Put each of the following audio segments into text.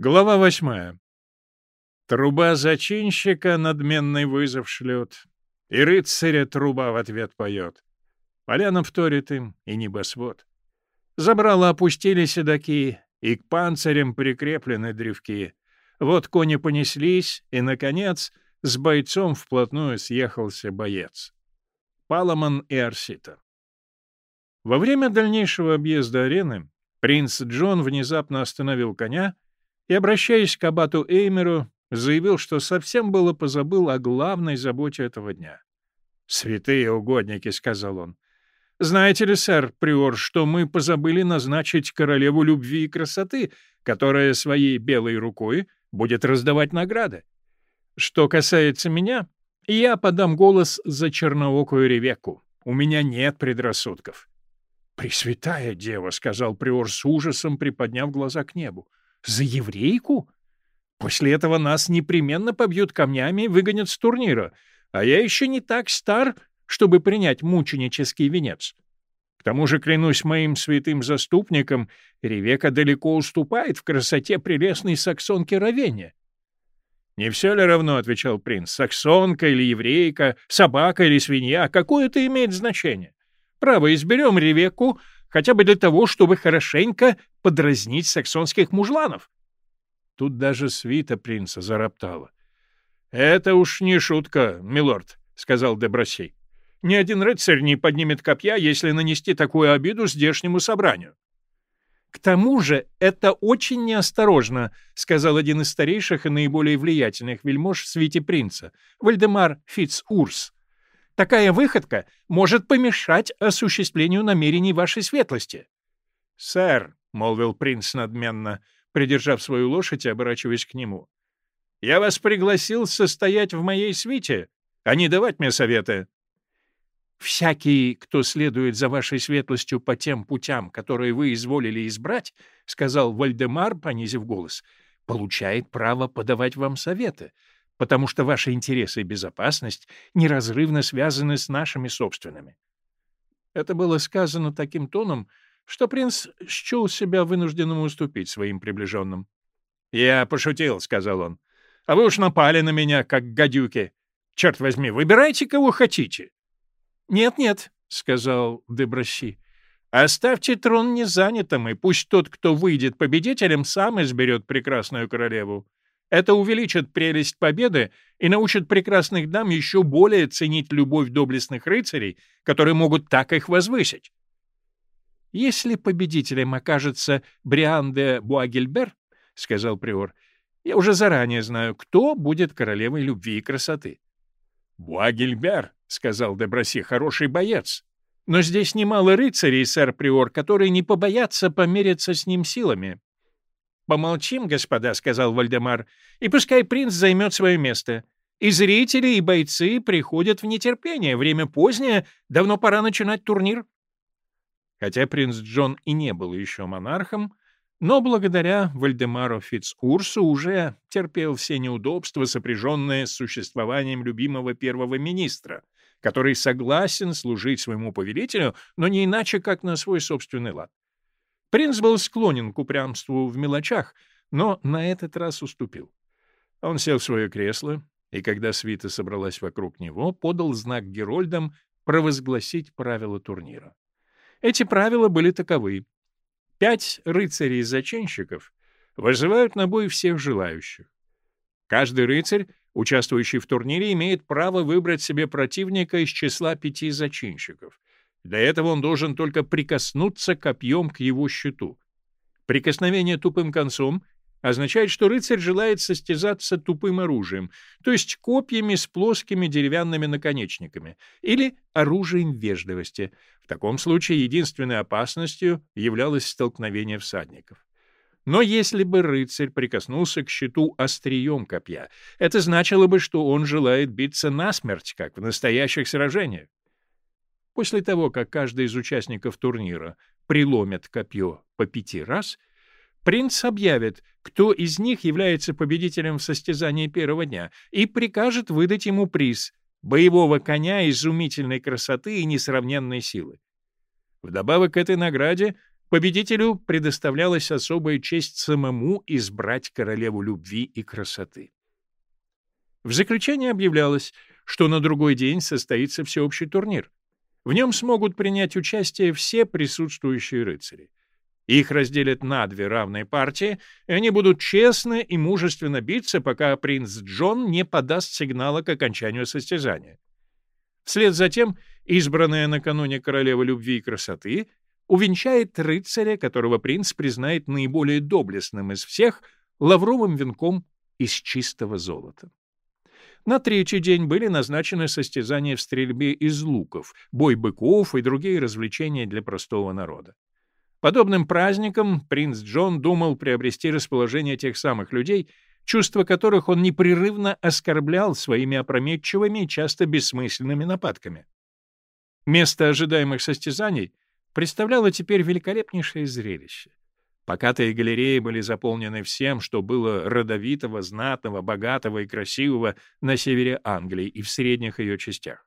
Глава восьмая. Труба зачинщика надменный вызов шлет, И рыцаря труба в ответ поет. Поляна вторит им, и небосвод. Забрало опустили седаки, И к панцирям прикреплены древки. Вот кони понеслись, и, наконец, С бойцом вплотную съехался боец. Паламон и Арсита. Во время дальнейшего объезда арены принц Джон внезапно остановил коня и, обращаясь к абату Эймеру, заявил, что совсем было позабыл о главной заботе этого дня. «Святые угодники», — сказал он, — «знаете ли, сэр, приор, что мы позабыли назначить королеву любви и красоты, которая своей белой рукой будет раздавать награды? Что касается меня, я подам голос за черноокую Ревекку. У меня нет предрассудков». «Пресвятая дева», — сказал приор с ужасом, приподняв глаза к небу. За еврейку? После этого нас непременно побьют камнями и выгонят с турнира, а я еще не так стар, чтобы принять мученический венец. К тому же, клянусь моим святым заступником, Ревека далеко уступает в красоте прелестной саксонки Равене. «Не все ли равно, — отвечал принц, — саксонка или еврейка, собака или свинья, какое это имеет значение? Право, изберем Ревекку, хотя бы для того, чтобы хорошенько подразнить саксонских мужланов. Тут даже свита принца зароптала. — Это уж не шутка, милорд, — сказал Дебросей. — Ни один рыцарь не поднимет копья, если нанести такую обиду здешнему собранию. — К тому же это очень неосторожно, — сказал один из старейших и наиболее влиятельных вельмож в свите принца, Вальдемар Фиц-Урс. Такая выходка может помешать осуществлению намерений вашей светлости. — Сэр, — молвил принц надменно, придержав свою лошадь и оборачиваясь к нему, — я вас пригласил состоять в моей свите, а не давать мне советы. — Всякий, кто следует за вашей светлостью по тем путям, которые вы изволили избрать, — сказал Вальдемар, понизив голос, — получает право подавать вам советы, потому что ваши интересы и безопасность неразрывно связаны с нашими собственными. Это было сказано таким тоном, что принц счел себя вынужденным уступить своим приближенным. «Я пошутил», — сказал он. «А вы уж напали на меня, как гадюки. Черт возьми, выбирайте, кого хотите». «Нет-нет», — сказал Дебросси. «Оставьте трон незанятым, и пусть тот, кто выйдет победителем, сам изберет прекрасную королеву. Это увеличит прелесть победы и научит прекрасных дам еще более ценить любовь доблестных рыцарей, которые могут так их возвысить. «Если победителем окажется Бриан де Буагельбер, — сказал приор, — я уже заранее знаю, кто будет королевой любви и красоты». «Буагельбер, — сказал Деброси, — хороший боец. Но здесь немало рыцарей, сэр приор, которые не побоятся помериться с ним силами. «Помолчим, господа», — сказал Вальдемар, — «и пускай принц займет свое место. И зрители, и бойцы приходят в нетерпение. Время позднее, давно пора начинать турнир». Хотя принц Джон и не был еще монархом, но благодаря Вальдемару Фицурсу уже терпел все неудобства, сопряженные с существованием любимого первого министра, который согласен служить своему повелителю, но не иначе, как на свой собственный лад. Принц был склонен к упрямству в мелочах, но на этот раз уступил. Он сел в свое кресло, и когда свита собралась вокруг него, подал знак Герольдам провозгласить правила турнира. Эти правила были таковы. Пять рыцарей-зачинщиков вызывают на бой всех желающих. Каждый рыцарь, участвующий в турнире, имеет право выбрать себе противника из числа пяти зачинщиков. Для этого он должен только прикоснуться копьем к его щиту. Прикосновение тупым концом означает, что рыцарь желает состязаться тупым оружием, то есть копьями с плоскими деревянными наконечниками, или оружием вежливости. В таком случае единственной опасностью являлось столкновение всадников. Но если бы рыцарь прикоснулся к щиту острием копья, это значило бы, что он желает биться насмерть, как в настоящих сражениях. После того, как каждый из участников турнира приломит копье по пяти раз, принц объявит, кто из них является победителем в состязании первого дня, и прикажет выдать ему приз — боевого коня изумительной красоты и несравненной силы. Вдобавок к этой награде победителю предоставлялась особая честь самому избрать королеву любви и красоты. В заключение объявлялось, что на другой день состоится всеобщий турнир. В нем смогут принять участие все присутствующие рыцари. Их разделят на две равные партии, и они будут честно и мужественно биться, пока принц Джон не подаст сигнала к окончанию состязания. Вслед за тем избранная накануне королева любви и красоты увенчает рыцаря, которого принц признает наиболее доблестным из всех, лавровым венком из чистого золота. На третий день были назначены состязания в стрельбе из луков, бой быков и другие развлечения для простого народа. Подобным праздником принц Джон думал приобрести расположение тех самых людей, чувства которых он непрерывно оскорблял своими опрометчивыми и часто бессмысленными нападками. Место ожидаемых состязаний представляло теперь великолепнейшее зрелище. Покатые галереи были заполнены всем, что было родовитого, знатного, богатого и красивого на севере Англии и в средних ее частях.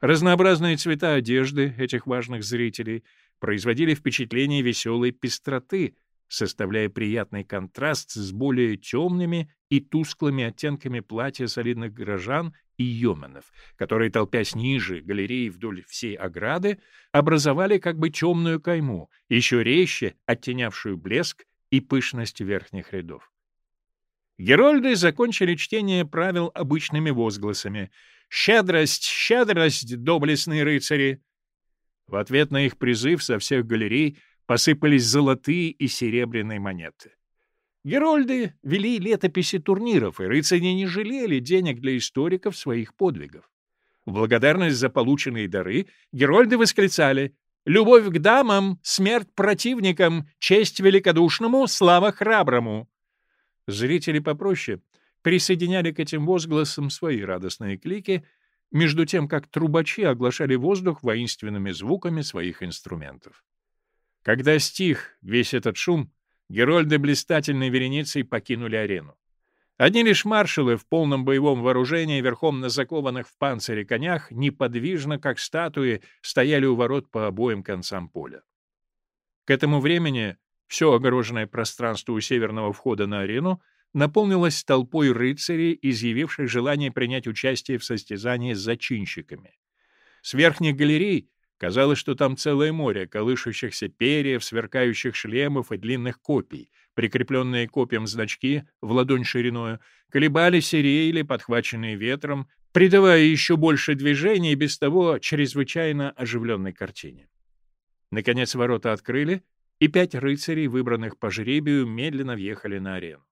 Разнообразные цвета одежды этих важных зрителей производили впечатление веселой пестроты, составляя приятный контраст с более темными и тусклыми оттенками платья солидных горожан и йоменов, которые, толпясь ниже галереи вдоль всей ограды, образовали как бы темную кайму, еще резче оттенявшую блеск и пышность верхних рядов. Герольды закончили чтение правил обычными возгласами «Щедрость, щедрость, доблестные рыцари!» В ответ на их призыв со всех галерей посыпались золотые и серебряные монеты. Герольды вели летописи турниров, и рыцари не жалели денег для историков своих подвигов. В благодарность за полученные дары герольды восклицали «Любовь к дамам, смерть противникам, честь великодушному, слава храброму». Зрители попроще присоединяли к этим возгласам свои радостные клики — между тем как трубачи оглашали воздух воинственными звуками своих инструментов. Когда стих весь этот шум, герольды блистательной вереницей покинули арену. Одни лишь маршалы в полном боевом вооружении, верхом на закованных в панцире конях, неподвижно, как статуи, стояли у ворот по обоим концам поля. К этому времени все огороженное пространство у северного входа на арену наполнилась толпой рыцарей, изъявивших желание принять участие в состязании с зачинщиками. С верхних галерей казалось, что там целое море колышущихся перьев, сверкающих шлемов и длинных копий, прикрепленные копьям значки в ладонь шириною, колебались и реяли, подхваченные ветром, придавая еще больше движения без того чрезвычайно оживленной картине. Наконец ворота открыли, и пять рыцарей, выбранных по жребию, медленно въехали на арену.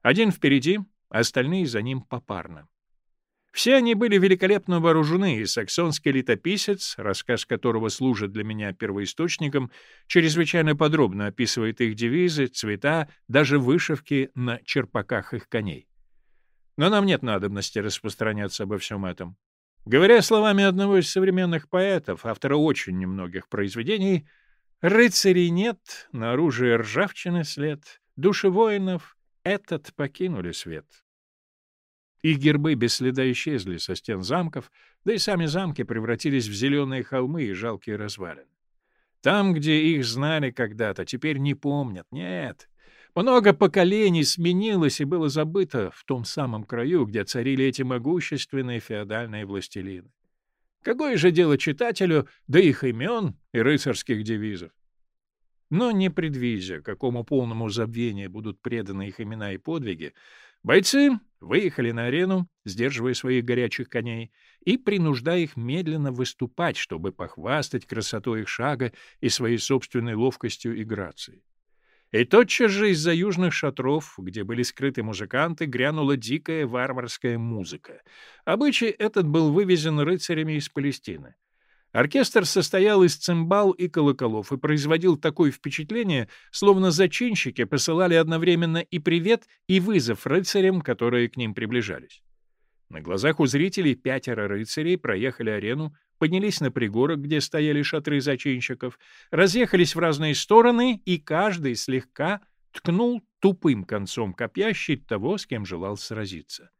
Один впереди, остальные за ним попарно. Все они были великолепно вооружены, и саксонский летописец, рассказ которого служит для меня первоисточником, чрезвычайно подробно описывает их девизы, цвета, даже вышивки на черпаках их коней. Но нам нет надобности распространяться обо всем этом. Говоря словами одного из современных поэтов, автора очень немногих произведений, «Рыцарей нет, на оружии ржавчины след, души воинов этот покинули свет. Их гербы без следа исчезли со стен замков, да и сами замки превратились в зеленые холмы и жалкие развалины. Там, где их знали когда-то, теперь не помнят. Нет. Много поколений сменилось и было забыто в том самом краю, где царили эти могущественные феодальные властелины. Какое же дело читателю до их имен и рыцарских девизов? Но не предвидя, какому полному забвению будут преданы их имена и подвиги, бойцы выехали на арену, сдерживая своих горячих коней, и принуждая их медленно выступать, чтобы похвастать красотой их шага и своей собственной ловкостью и грацией. И тотчас же из-за южных шатров, где были скрыты музыканты, грянула дикая варварская музыка. Обычай этот был вывезен рыцарями из Палестины. Оркестр состоял из цимбал и колоколов и производил такое впечатление, словно зачинщики посылали одновременно и привет, и вызов рыцарям, которые к ним приближались. На глазах у зрителей пятеро рыцарей проехали арену, поднялись на пригорок, где стояли шатры зачинщиков, разъехались в разные стороны, и каждый слегка ткнул тупым концом копья щит того, с кем желал сразиться.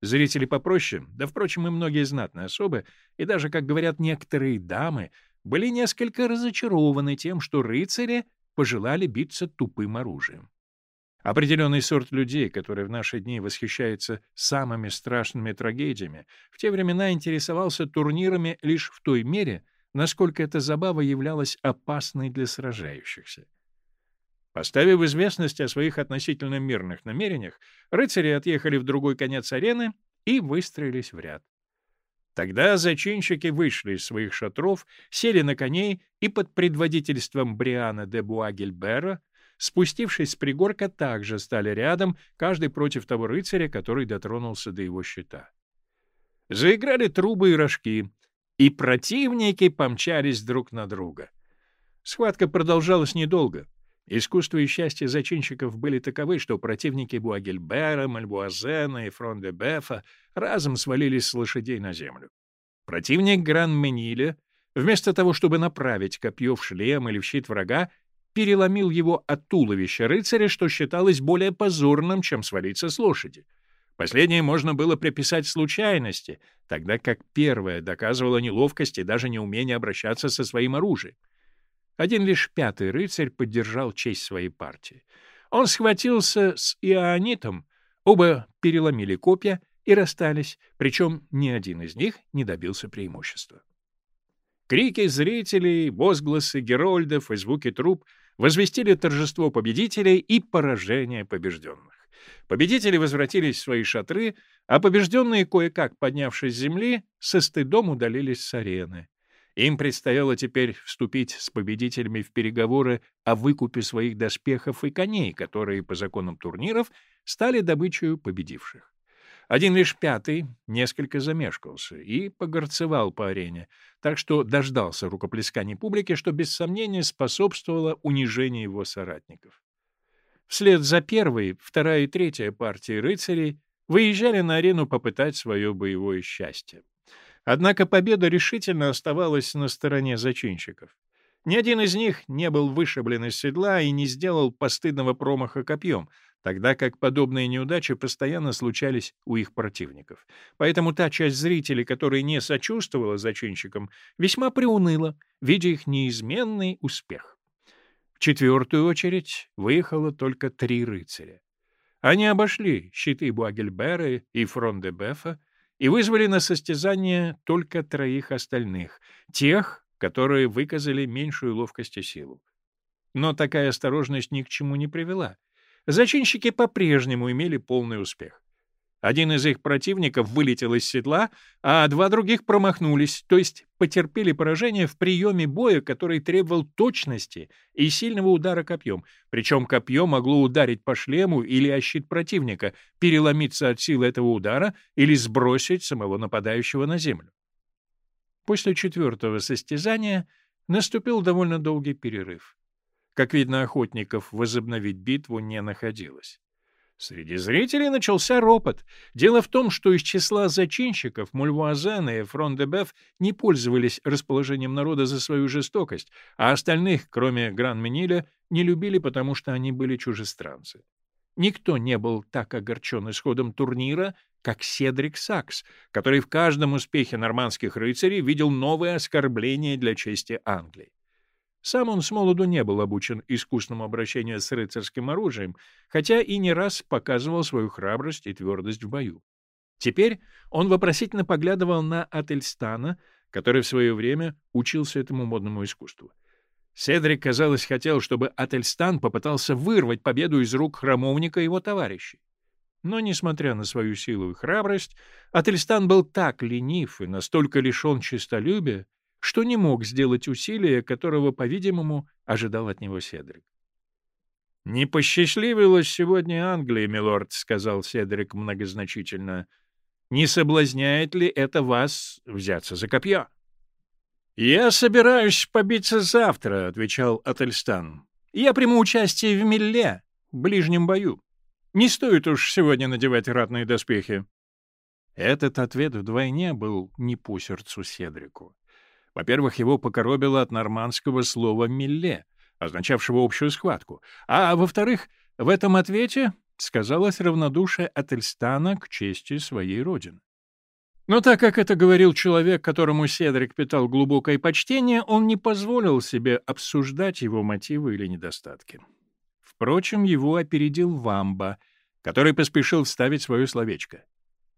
Зрители попроще, да, впрочем, и многие знатные особы, и даже, как говорят некоторые дамы, были несколько разочарованы тем, что рыцари пожелали биться тупым оружием. Определенный сорт людей, который в наши дни восхищается самыми страшными трагедиями, в те времена интересовался турнирами лишь в той мере, насколько эта забава являлась опасной для сражающихся. Поставив известность о своих относительно мирных намерениях, рыцари отъехали в другой конец арены и выстроились в ряд. Тогда зачинщики вышли из своих шатров, сели на коней и под предводительством Бриана де Буагельбера, спустившись с пригорка, также стали рядом, каждый против того рыцаря, который дотронулся до его щита. Заиграли трубы и рожки, и противники помчались друг на друга. Схватка продолжалась недолго. Искусство и счастье зачинщиков были таковы, что противники Буагельбера, Мальбуазена и Фрон-де-Бефа разом свалились с лошадей на землю. Противник Гран-Мениля, вместо того, чтобы направить копье в шлем или в щит врага, переломил его от туловища рыцаря, что считалось более позорным, чем свалиться с лошади. Последнее можно было приписать случайности, тогда как первое доказывало неловкость и даже неумение обращаться со своим оружием. Один лишь пятый рыцарь поддержал честь своей партии. Он схватился с Ионитом, оба переломили копья и расстались, причем ни один из них не добился преимущества. Крики зрителей, возгласы герольдов и звуки труп возвестили торжество победителей и поражение побежденных. Победители возвратились в свои шатры, а побежденные, кое-как поднявшись с земли, со стыдом удалились с арены. Им предстояло теперь вступить с победителями в переговоры о выкупе своих доспехов и коней, которые, по законам турниров, стали добычей победивших. Один лишь пятый несколько замешкался и погорцевал по арене, так что дождался рукоплесканий публики, что без сомнения способствовало унижению его соратников. Вслед за первой, вторая и третья партии рыцарей выезжали на арену попытать свое боевое счастье. Однако победа решительно оставалась на стороне зачинщиков. Ни один из них не был вышиблен из седла и не сделал постыдного промаха копьем — тогда как подобные неудачи постоянно случались у их противников. Поэтому та часть зрителей, которая не сочувствовала зачинщикам, весьма приуныла, видя их неизменный успех. В четвертую очередь выехало только три рыцаря. Они обошли щиты Буагельбера и Фрон-де-Бефа и вызвали на состязание только троих остальных, тех, которые выказали меньшую ловкость и силу. Но такая осторожность ни к чему не привела — Зачинщики по-прежнему имели полный успех. Один из их противников вылетел из седла, а два других промахнулись, то есть потерпели поражение в приеме боя, который требовал точности и сильного удара копьем. Причем копье могло ударить по шлему или о щит противника, переломиться от силы этого удара или сбросить самого нападающего на землю. После четвертого состязания наступил довольно долгий перерыв. Как видно, охотников возобновить битву не находилось. Среди зрителей начался ропот. Дело в том, что из числа зачинщиков Мульвуазен и Фрон-де-Беф не пользовались расположением народа за свою жестокость, а остальных, кроме Гран-Мениля, не любили, потому что они были чужестранцы. Никто не был так огорчен исходом турнира, как Седрик Сакс, который в каждом успехе нормандских рыцарей видел новое оскорбление для чести Англии. Сам он с молоду не был обучен искусному обращению с рыцарским оружием, хотя и не раз показывал свою храбрость и твердость в бою. Теперь он вопросительно поглядывал на Ательстана, который в свое время учился этому модному искусству. Седрик, казалось, хотел, чтобы Ательстан попытался вырвать победу из рук храмовника и его товарищей. Но, несмотря на свою силу и храбрость, Ательстан был так ленив и настолько лишен честолюбия, что не мог сделать усилия, которого, по-видимому, ожидал от него Седрик. «Не посчастливилось сегодня Англии, милорд», — сказал Седрик многозначительно. «Не соблазняет ли это вас взяться за копье?» «Я собираюсь побиться завтра», — отвечал Ательстан. «Я приму участие в Милле, ближнем бою. Не стоит уж сегодня надевать ратные доспехи». Этот ответ вдвойне был не по сердцу Седрику. Во-первых, его покоробило от нормандского слова «милле», означавшего общую схватку. А во-вторых, в этом ответе сказалось равнодушие Ательстана к чести своей родины. Но так как это говорил человек, которому Седрик питал глубокое почтение, он не позволил себе обсуждать его мотивы или недостатки. Впрочем, его опередил Вамба, который поспешил вставить свое словечко.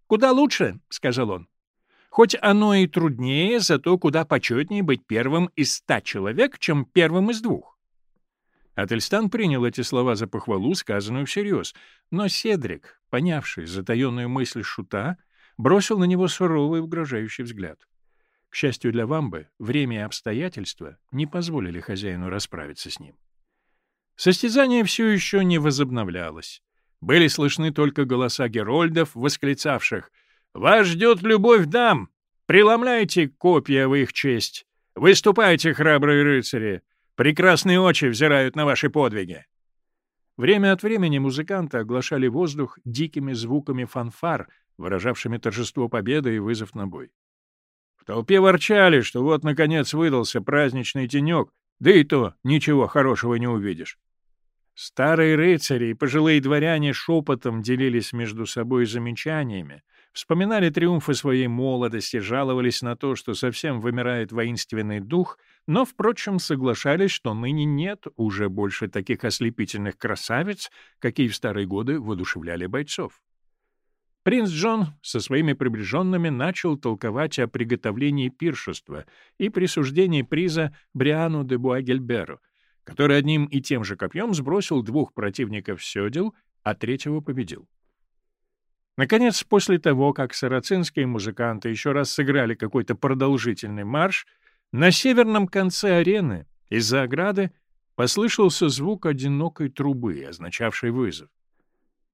«Куда лучше», — сказал он. «Хоть оно и труднее, зато куда почетнее быть первым из ста человек, чем первым из двух». Ательстан принял эти слова за похвалу, сказанную всерьез, но Седрик, понявший затаенную мысль шута, — бросил на него суровый угрожающий взгляд. К счастью для Вамбы, время и обстоятельства не позволили хозяину расправиться с ним. Состязание все еще не возобновлялось. Были слышны только голоса герольдов, восклицавших «Вас ждет любовь дам! Преломляйте копья в их честь! Выступайте, храбрые рыцари! Прекрасные очи взирают на ваши подвиги!» Время от времени музыканты оглашали воздух дикими звуками фанфар, выражавшими торжество победы и вызов на бой. В толпе ворчали, что вот, наконец, выдался праздничный тенек, да и то ничего хорошего не увидишь. Старые рыцари и пожилые дворяне шепотом делились между собой замечаниями, вспоминали триумфы своей молодости, жаловались на то, что совсем вымирает воинственный дух, но, впрочем, соглашались, что ныне нет уже больше таких ослепительных красавиц, какие в старые годы воодушевляли бойцов. Принц Джон со своими приближенными начал толковать о приготовлении пиршества и присуждении приза Бриану де Буагельберу, который одним и тем же копьем сбросил двух противников седел, а третьего победил. Наконец, после того, как сарацинские музыканты еще раз сыграли какой-то продолжительный марш, на северном конце арены из-за ограды послышался звук одинокой трубы, означавший вызов.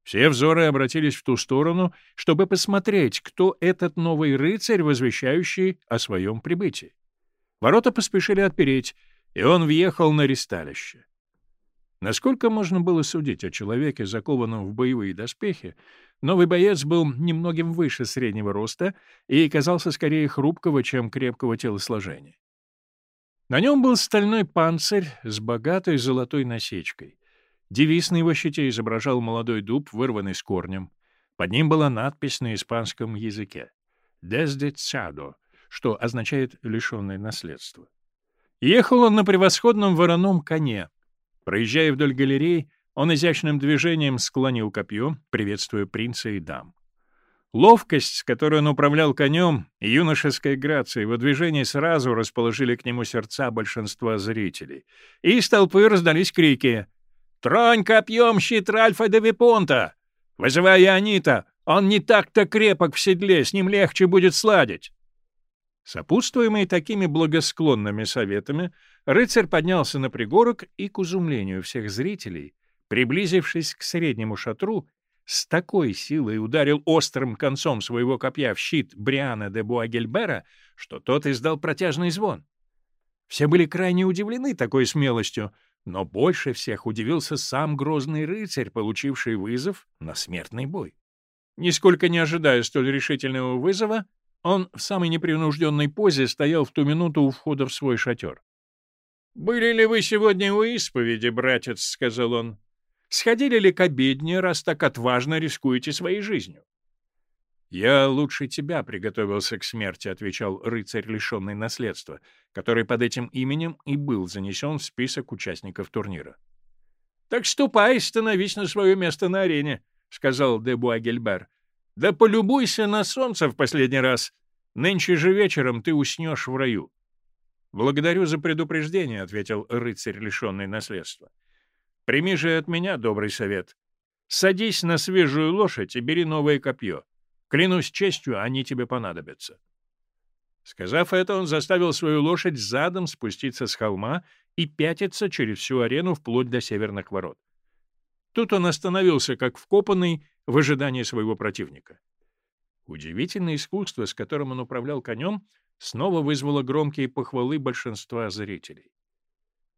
Все взоры обратились в ту сторону, чтобы посмотреть, кто этот новый рыцарь, возвещающий о своем прибытии. Ворота поспешили отпереть, и он въехал на ристалище. Насколько можно было судить о человеке, закованном в боевые доспехи, новый боец был немногим выше среднего роста и казался скорее хрупкого, чем крепкого телосложения. На нем был стальной панцирь с богатой золотой насечкой — Девиз на его щите изображал молодой дуб, вырванный с корнем. Под ним была надпись на испанском языке «Desde Цадо», что означает «лишенный наследства». Ехал он на превосходном вороном коне. Проезжая вдоль галерей, он изящным движением склонил копье, приветствуя принца и дам. Ловкость, с которой он управлял конем, и юношеская грация его движений сразу расположили к нему сердца большинства зрителей. И из толпы раздались крики Тронь копьем щит Ральфа де Випонта! Вызывай Анита! Он не так-то крепок в седле, с ним легче будет сладить!» Сопутствуемый такими благосклонными советами, рыцарь поднялся на пригорок и, к изумлению всех зрителей, приблизившись к среднему шатру, с такой силой ударил острым концом своего копья в щит Бриана де Буагельбера, что тот издал протяжный звон. Все были крайне удивлены такой смелостью, но больше всех удивился сам грозный рыцарь, получивший вызов на смертный бой. Нисколько не ожидая столь решительного вызова, он в самой непринужденной позе стоял в ту минуту у входа в свой шатер. «Были ли вы сегодня у исповеди, братец?» — сказал он. «Сходили ли к обедне, раз так отважно рискуете своей жизнью?» «Я лучше тебя приготовился к смерти», — отвечал рыцарь, лишенный наследства, который под этим именем и был занесен в список участников турнира. «Так ступай, становись на свое место на арене», — сказал де Буагельбер. «Да полюбуйся на солнце в последний раз. Нынче же вечером ты уснешь в раю». «Благодарю за предупреждение», — ответил рыцарь, лишенный наследства. «Прими же от меня добрый совет. Садись на свежую лошадь и бери новое копье. Клянусь честью, они тебе понадобятся. Сказав это, он заставил свою лошадь задом спуститься с холма и пятиться через всю арену вплоть до северных ворот. Тут он остановился, как вкопанный, в ожидании своего противника. Удивительное искусство, с которым он управлял конем, снова вызвало громкие похвалы большинства зрителей.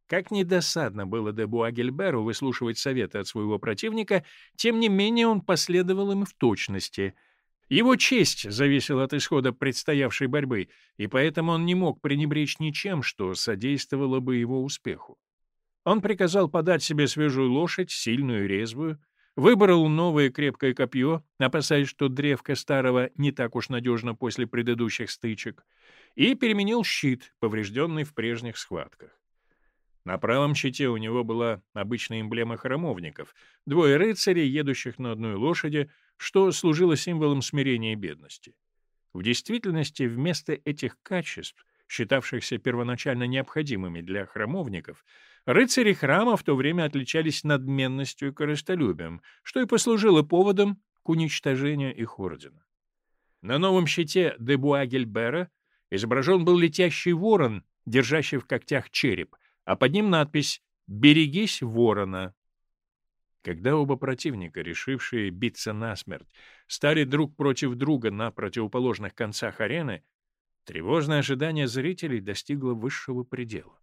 Как недосадно было де Буагельберу выслушивать советы от своего противника, тем не менее он последовал им в точности — его честь зависела от исхода предстоявшей борьбы, и поэтому он не мог пренебречь ничем, что содействовало бы его успеху. Он приказал подать себе свежую лошадь, сильную и резвую, выбрал новое крепкое копье, опасаясь, что древко старого не так уж надежно после предыдущих стычек, и переменил щит, поврежденный в прежних схватках. На правом щите у него была обычная эмблема храмовников, двое рыцарей, едущих на одной лошади, что служило символом смирения и бедности. В действительности вместо этих качеств, считавшихся первоначально необходимыми для храмовников, рыцари храма в то время отличались надменностью и корыстолюбием, что и послужило поводом к уничтожению их ордена. На новом щите де Буагельбера изображен был летящий ворон, держащий в когтях череп, а под ним надпись «Берегись ворона». Когда оба противника, решившие биться насмерть, стали друг против друга на противоположных концах арены, тревожное ожидание зрителей достигло высшего предела.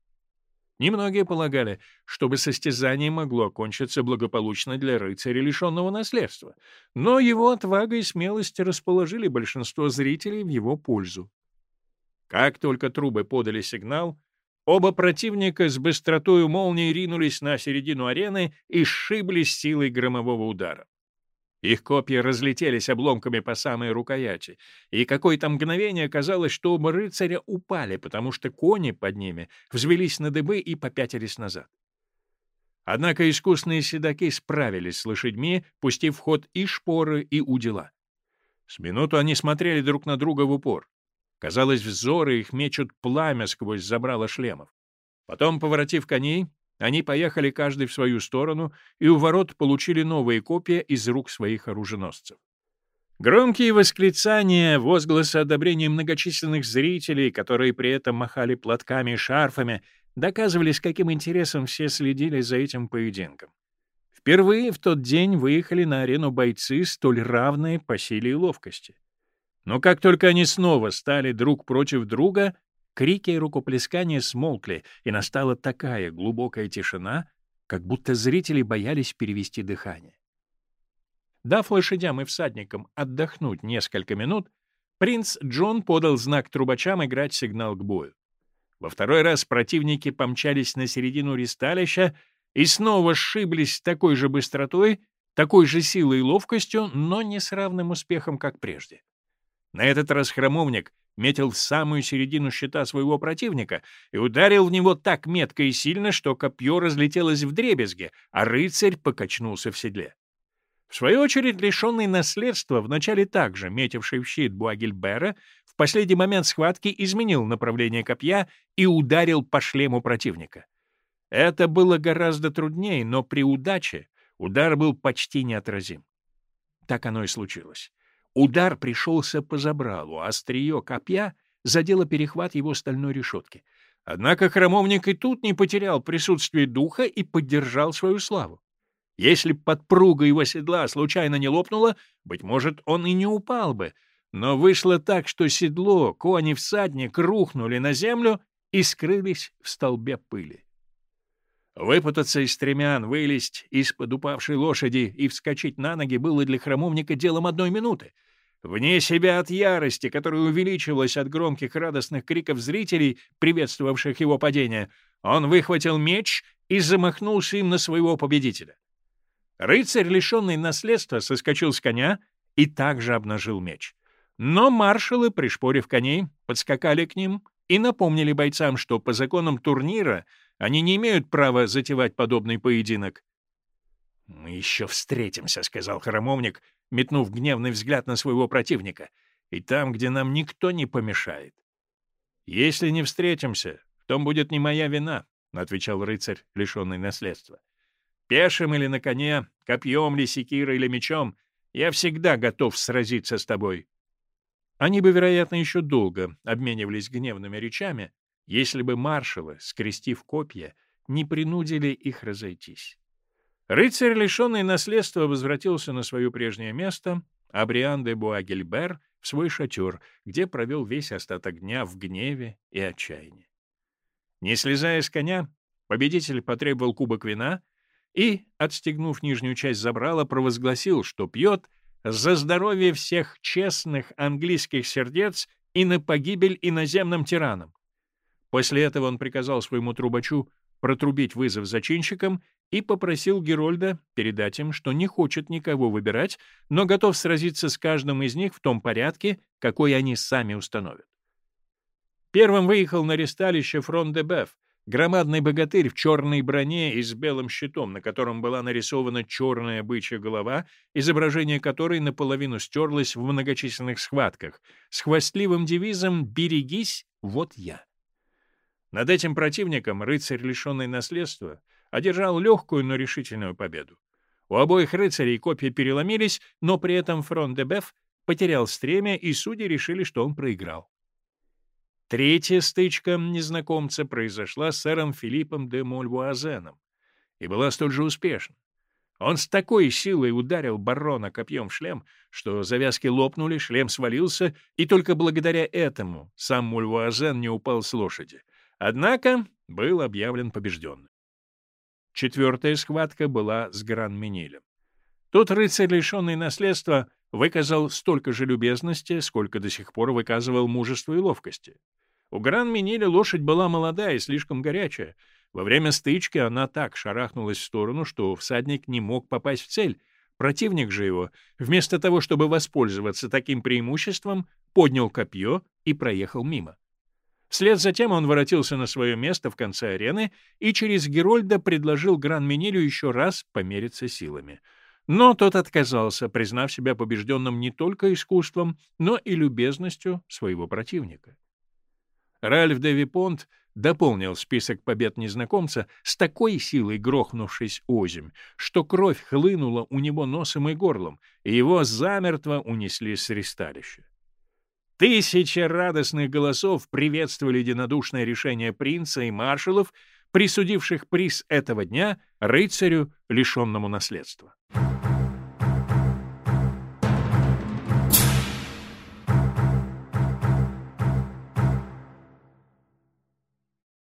Немногие полагали, чтобы состязание могло окончиться благополучно для рыцаря, лишенного наследства, но его отвага и смелость расположили большинство зрителей в его пользу. Как только трубы подали сигнал, Оба противника с быстротой молнии ринулись на середину арены и сшиблись силой громового удара. Их копья разлетелись обломками по самой рукояти, и какое-то мгновение казалось, что оба рыцаря упали, потому что кони под ними взвелись на дыбы и попятились назад. Однако искусные седаки справились с лошадьми, пустив в ход и шпоры, и удила. С минуту они смотрели друг на друга в упор. Казалось, взоры их мечут пламя сквозь забрало шлемов. Потом, поворотив коней, они поехали каждый в свою сторону и у ворот получили новые копья из рук своих оруженосцев. Громкие восклицания, возгласы одобрения многочисленных зрителей, которые при этом махали платками и шарфами, доказывали, с каким интересом все следили за этим поединком. Впервые в тот день выехали на арену бойцы, столь равные по силе и ловкости. Но как только они снова стали друг против друга, крики и рукоплескания смолкли, и настала такая глубокая тишина, как будто зрители боялись перевести дыхание. Дав лошадям и всадникам отдохнуть несколько минут, принц Джон подал знак трубачам играть сигнал к бою. Во второй раз противники помчались на середину ристалища и снова сшиблись с такой же быстротой, такой же силой и ловкостью, но не с равным успехом, как прежде. На этот раз храмовник метил в самую середину щита своего противника и ударил в него так метко и сильно, что копье разлетелось в дребезге, а рыцарь покачнулся в седле. В свою очередь, лишенный наследства, вначале также метивший в щит Буагельбера, в последний момент схватки изменил направление копья и ударил по шлему противника. Это было гораздо труднее, но при удаче удар был почти неотразим. Так оно и случилось. Удар пришелся по забралу, а острие копья задело перехват его стальной решетки. Однако храмовник и тут не потерял присутствие духа и поддержал свою славу. Если б подпруга его седла случайно не лопнула, быть может, он и не упал бы. Но вышло так, что седло, кони всадник рухнули на землю и скрылись в столбе пыли. Выпутаться из стремян, вылезть из-под упавшей лошади и вскочить на ноги было для храмовника делом одной минуты — Вне себя от ярости, которая увеличивалась от громких радостных криков зрителей, приветствовавших его падение, он выхватил меч и замахнулся им на своего победителя. Рыцарь, лишенный наследства, соскочил с коня и также обнажил меч. Но маршалы, пришпорив коней, подскакали к ним и напомнили бойцам, что по законам турнира они не имеют права затевать подобный поединок. «Мы еще встретимся», — сказал храмовник, метнув гневный взгляд на своего противника. «И там, где нам никто не помешает». «Если не встретимся, в том будет не моя вина», — отвечал рыцарь, лишенный наследства. «Пешим или на коне, копьем ли, секирой или мечом, я всегда готов сразиться с тобой». Они бы, вероятно, еще долго обменивались гневными речами, если бы маршалы, скрестив копья, не принудили их разойтись. Рыцарь, лишенный наследства, возвратился на свое прежнее место, а Бриан де Буагельбер — в свой шатер, где провел весь остаток дня в гневе и отчаянии. Не слезая с коня, победитель потребовал кубок вина и, отстегнув нижнюю часть забрала, провозгласил, что пьет за здоровье всех честных английских сердец и на погибель иноземным тиранам. После этого он приказал своему трубачу протрубить вызов зачинщикам и попросил Герольда передать им, что не хочет никого выбирать, но готов сразиться с каждым из них в том порядке, какой они сами установят. Первым выехал на ресталище Фрон-де-Беф, громадный богатырь в черной броне и с белым щитом, на котором была нарисована черная бычья голова, изображение которой наполовину стерлось в многочисленных схватках, с хвастливым девизом «Берегись, вот я». Над этим противником рыцарь, лишенный наследства, одержал легкую, но решительную победу. У обоих рыцарей копья переломились, но при этом фронт де Беф потерял стремя, и судьи решили, что он проиграл. Третья стычка незнакомца произошла с сэром Филиппом де Мольвуазеном и была столь же успешна. Он с такой силой ударил барона копьем в шлем, что завязки лопнули, шлем свалился, и только благодаря этому сам Мульвуазен не упал с лошади. Однако был объявлен побежденным. Четвертая схватка была с Гран-Минилем. Тот рыцарь, лишенный наследства, выказал столько же любезности, сколько до сих пор выказывал мужество и ловкости. У Гран-Миниля лошадь была молодая и слишком горячая. Во время стычки она так шарахнулась в сторону, что всадник не мог попасть в цель. Противник же его, вместо того, чтобы воспользоваться таким преимуществом, поднял копье и проехал мимо. Вслед за тем он воротился на свое место в конце арены и через Герольда предложил Гран-Минилю еще раз помериться силами. Но тот отказался, признав себя побежденным не только искусством, но и любезностью своего противника. Ральф де Випонт дополнил список побед незнакомца с такой силой грохнувшись озимь, что кровь хлынула у него носом и горлом, и его замертво унесли с ристалища. Тысячи радостных голосов приветствовали единодушное решение принца и маршалов, присудивших приз этого дня рыцарю, лишенному наследства.